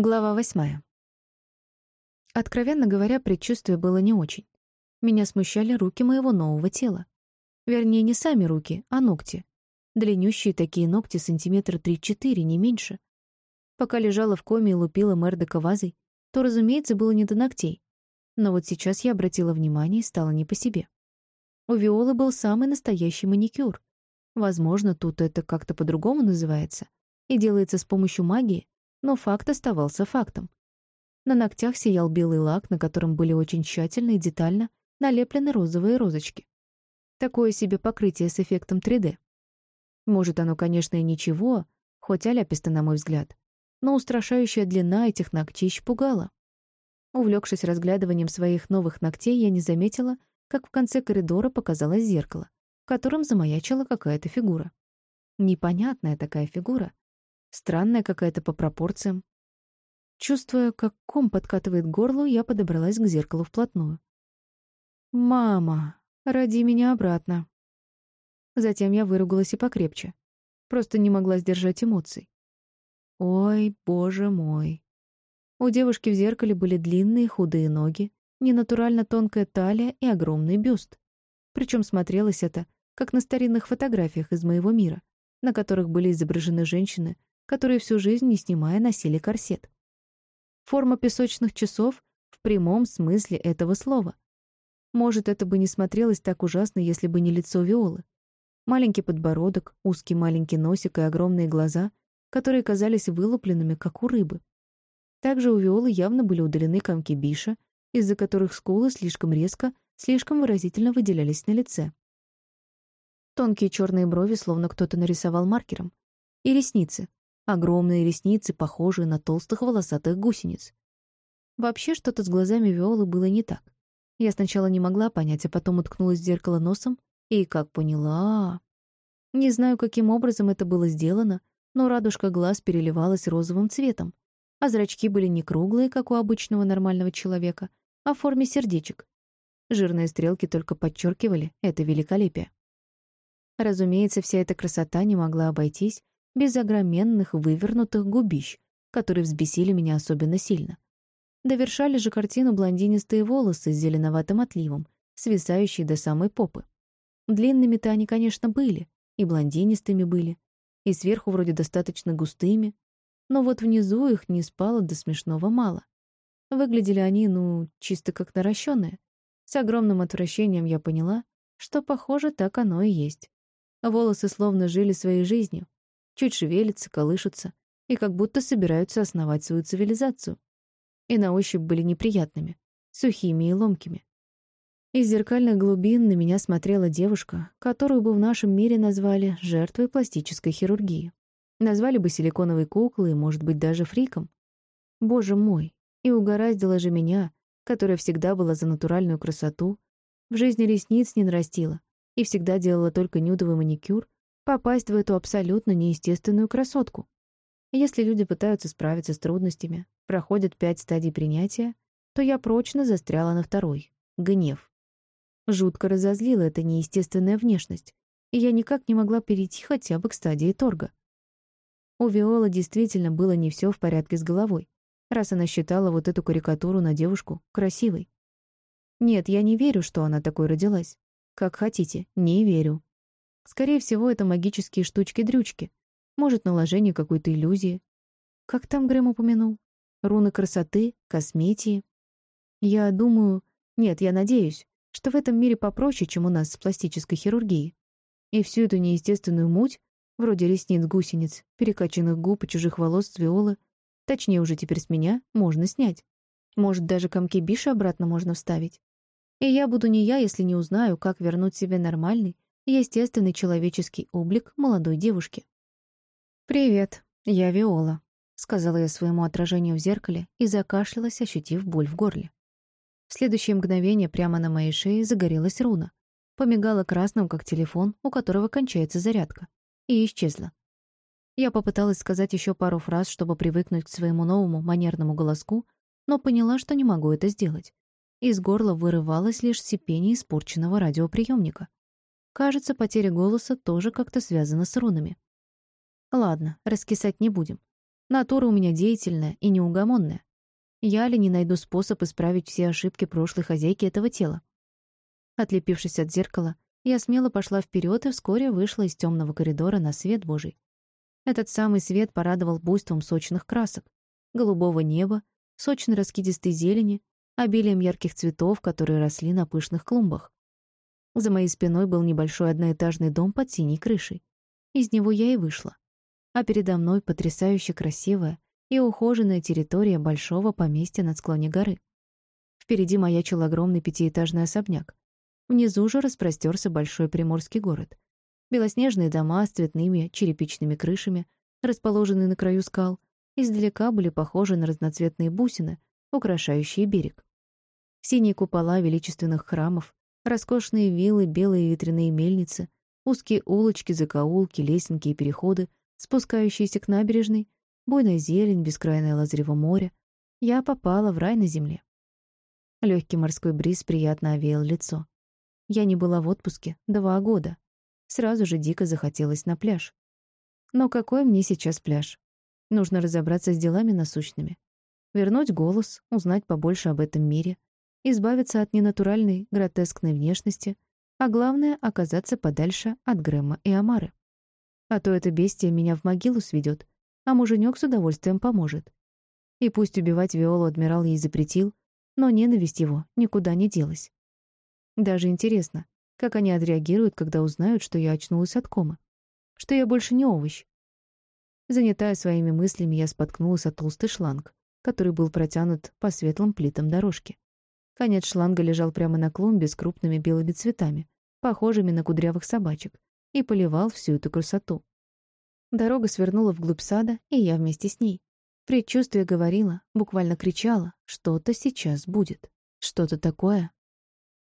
Глава восьмая. Откровенно говоря, предчувствие было не очень. Меня смущали руки моего нового тела. Вернее, не сами руки, а ногти. Длиннющие такие ногти сантиметра три-четыре, не меньше. Пока лежала в коме и лупила Мердека вазой, то, разумеется, было не до ногтей. Но вот сейчас я обратила внимание и стало не по себе. У Виолы был самый настоящий маникюр. Возможно, тут это как-то по-другому называется и делается с помощью магии, но факт оставался фактом. На ногтях сиял белый лак, на котором были очень тщательно и детально налеплены розовые розочки. Такое себе покрытие с эффектом 3D. Может, оно, конечно, и ничего, хоть аляписто, на мой взгляд, но устрашающая длина этих ногтей пугала. Увлекшись разглядыванием своих новых ногтей, я не заметила, как в конце коридора показалось зеркало, в котором замаячила какая-то фигура. Непонятная такая фигура, Странная какая-то по пропорциям. Чувствуя, как ком подкатывает горло, я подобралась к зеркалу вплотную. «Мама, роди меня обратно». Затем я выругалась и покрепче. Просто не могла сдержать эмоций. Ой, боже мой. У девушки в зеркале были длинные худые ноги, ненатурально тонкая талия и огромный бюст. Причем смотрелось это, как на старинных фотографиях из моего мира, на которых были изображены женщины которые всю жизнь, не снимая, носили корсет. Форма песочных часов в прямом смысле этого слова. Может, это бы не смотрелось так ужасно, если бы не лицо Виолы. Маленький подбородок, узкий маленький носик и огромные глаза, которые казались вылупленными, как у рыбы. Также у Виолы явно были удалены комки биша, из-за которых скулы слишком резко, слишком выразительно выделялись на лице. Тонкие черные брови словно кто-то нарисовал маркером. И ресницы, Огромные ресницы, похожие на толстых волосатых гусениц. Вообще что-то с глазами Виолы было не так. Я сначала не могла понять, а потом уткнулась в зеркало носом и, как поняла... Не знаю, каким образом это было сделано, но радужка глаз переливалась розовым цветом, а зрачки были не круглые, как у обычного нормального человека, а в форме сердечек. Жирные стрелки только подчеркивали это великолепие. Разумеется, вся эта красота не могла обойтись без огроменных вывернутых губищ, которые взбесили меня особенно сильно. Довершали же картину блондинистые волосы с зеленоватым отливом, свисающие до самой попы. Длинными-то они, конечно, были, и блондинистыми были, и сверху вроде достаточно густыми, но вот внизу их не спало до смешного мало. Выглядели они, ну, чисто как наращенные. С огромным отвращением я поняла, что, похоже, так оно и есть. Волосы словно жили своей жизнью, чуть шевелятся, колышутся и как будто собираются основать свою цивилизацию. И на ощупь были неприятными, сухими и ломкими. Из зеркальных глубин на меня смотрела девушка, которую бы в нашем мире назвали жертвой пластической хирургии. Назвали бы силиконовой куклой может быть, даже фриком. Боже мой, и угораздило же меня, которая всегда была за натуральную красоту, в жизни ресниц не нарастила и всегда делала только нюдовый маникюр, попасть в эту абсолютно неестественную красотку. Если люди пытаются справиться с трудностями, проходят пять стадий принятия, то я прочно застряла на второй — гнев. Жутко разозлила эта неестественная внешность, и я никак не могла перейти хотя бы к стадии торга. У Виолы действительно было не все в порядке с головой, раз она считала вот эту карикатуру на девушку красивой. Нет, я не верю, что она такой родилась. Как хотите, не верю. Скорее всего, это магические штучки-дрючки. Может, наложение какой-то иллюзии. Как там Грэм упомянул? Руны красоты, косметии. Я думаю... Нет, я надеюсь, что в этом мире попроще, чем у нас с пластической хирургией. И всю эту неестественную муть, вроде ресниц гусениц, перекачанных губ и чужих волос с виолы, точнее уже теперь с меня, можно снять. Может, даже комки Биша обратно можно вставить. И я буду не я, если не узнаю, как вернуть себе нормальный, естественный человеческий облик молодой девушки. «Привет, я Виола», — сказала я своему отражению в зеркале и закашлялась, ощутив боль в горле. В следующее мгновение прямо на моей шее загорелась руна, помигала красным, как телефон, у которого кончается зарядка, и исчезла. Я попыталась сказать еще пару фраз, чтобы привыкнуть к своему новому манерному голоску, но поняла, что не могу это сделать. Из горла вырывалось лишь сипение испорченного радиоприемника. Кажется, потеря голоса тоже как-то связана с рунами. Ладно, раскисать не будем. Натура у меня деятельная и неугомонная. Я ли не найду способ исправить все ошибки прошлой хозяйки этого тела? Отлепившись от зеркала, я смело пошла вперед и вскоре вышла из темного коридора на свет Божий. Этот самый свет порадовал буйством сочных красок, голубого неба, сочной раскидистой зелени, обилием ярких цветов, которые росли на пышных клумбах. За моей спиной был небольшой одноэтажный дом под синей крышей. Из него я и вышла. А передо мной потрясающе красивая и ухоженная территория большого поместья над склоне горы. Впереди маячил огромный пятиэтажный особняк. Внизу же распростерся большой приморский город. Белоснежные дома с цветными черепичными крышами, расположенные на краю скал, издалека были похожи на разноцветные бусины, украшающие берег. Синие купола величественных храмов, роскошные виллы, белые ветряные мельницы, узкие улочки, закоулки, лесенки и переходы, спускающиеся к набережной, буйная зелень, бескрайное лазарево море. Я попала в рай на земле. Легкий морской бриз приятно овеял лицо. Я не была в отпуске два года. Сразу же дико захотелось на пляж. Но какой мне сейчас пляж? Нужно разобраться с делами насущными. Вернуть голос, узнать побольше об этом мире, избавиться от ненатуральной, гротескной внешности, а главное — оказаться подальше от Грэма и Амары. А то это бестия меня в могилу сведет, а муженек с удовольствием поможет. И пусть убивать Виолу адмирал ей запретил, но ненависть его никуда не делась. Даже интересно, как они отреагируют, когда узнают, что я очнулась от комы. Что я больше не овощ. Занятая своими мыслями, я споткнулась от толстый шланг, который был протянут по светлым плитам дорожки. Конец шланга лежал прямо на клумбе с крупными белыми цветами, похожими на кудрявых собачек, и поливал всю эту красоту. Дорога свернула вглубь сада, и я вместе с ней. Предчувствие говорило, буквально кричало, что-то сейчас будет. Что-то такое,